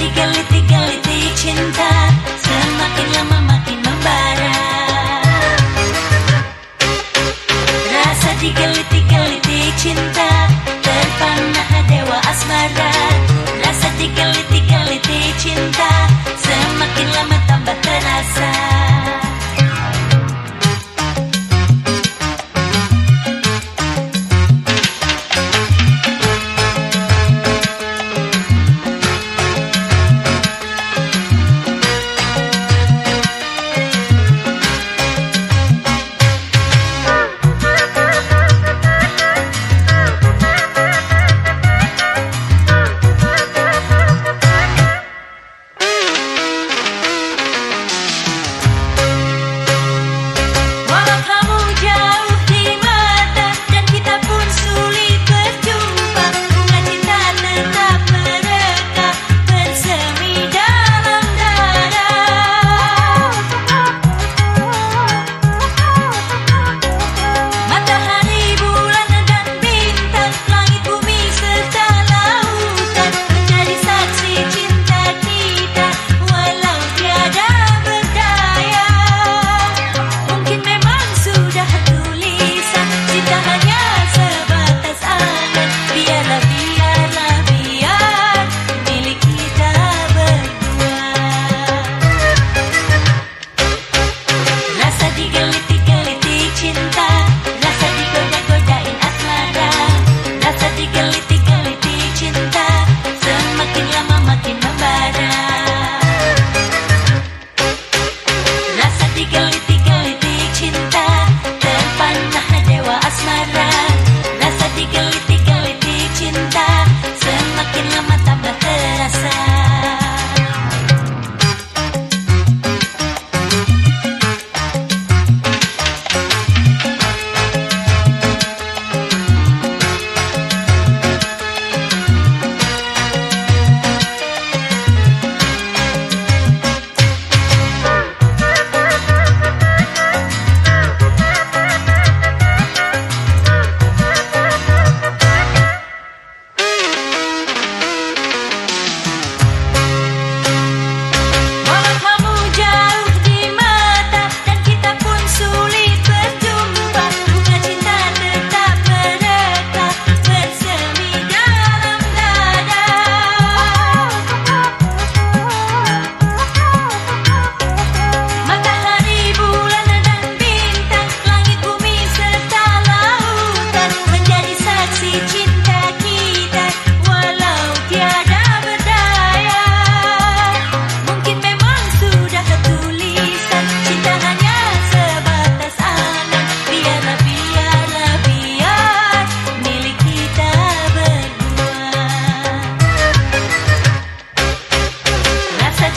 digeliti-geliti cinta. Semakin lama makin membara. Rasa digeliti-geliti cinta. Ada wa asmara. Rasa digeliti-geliti cinta.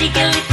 Chicken